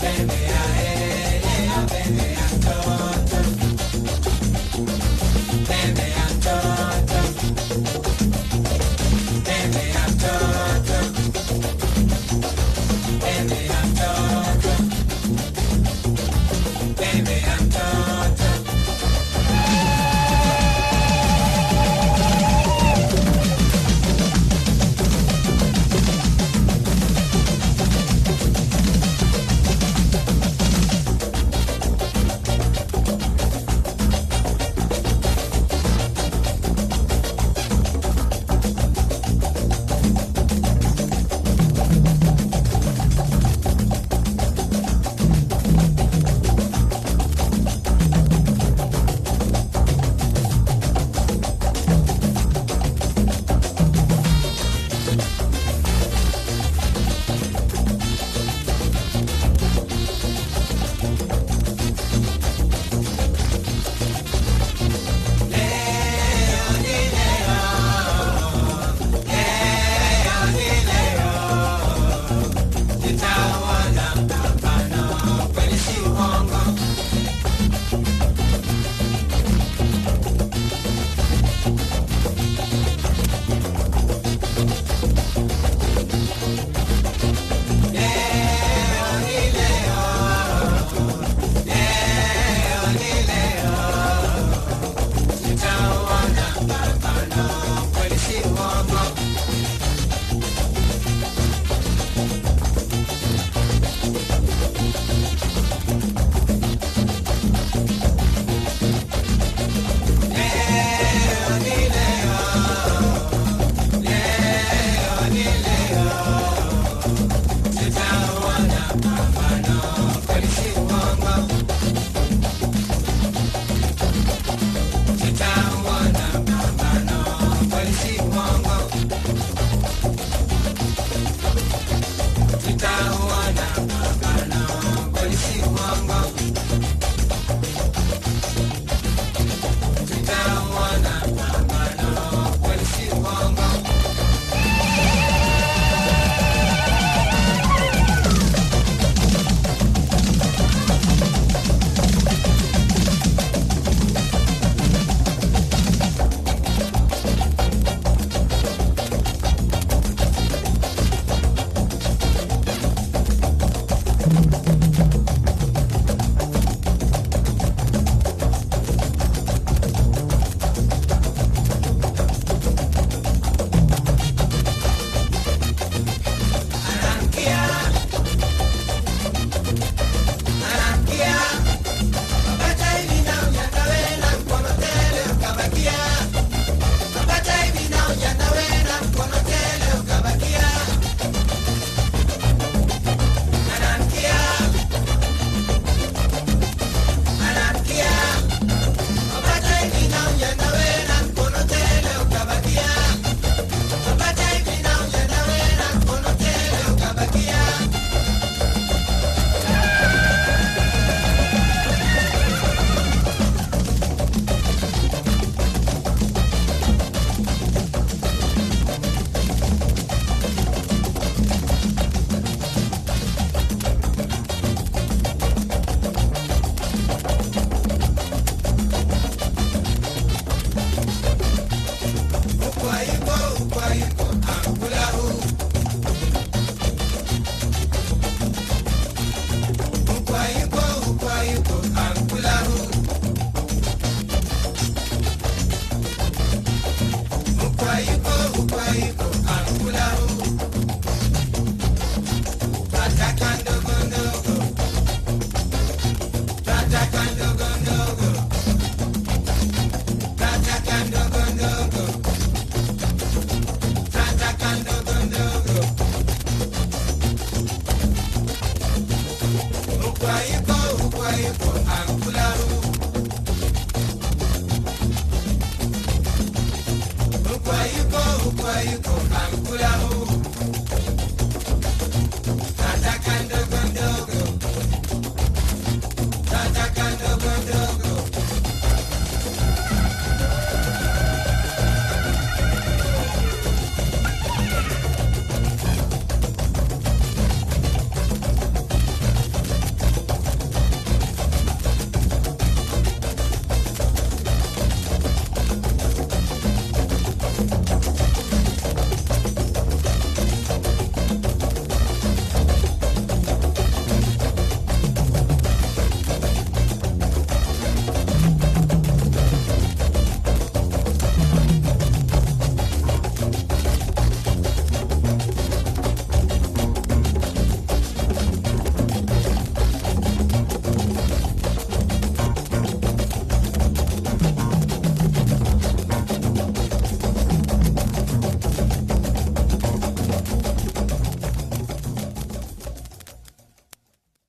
Thank you. Guayana.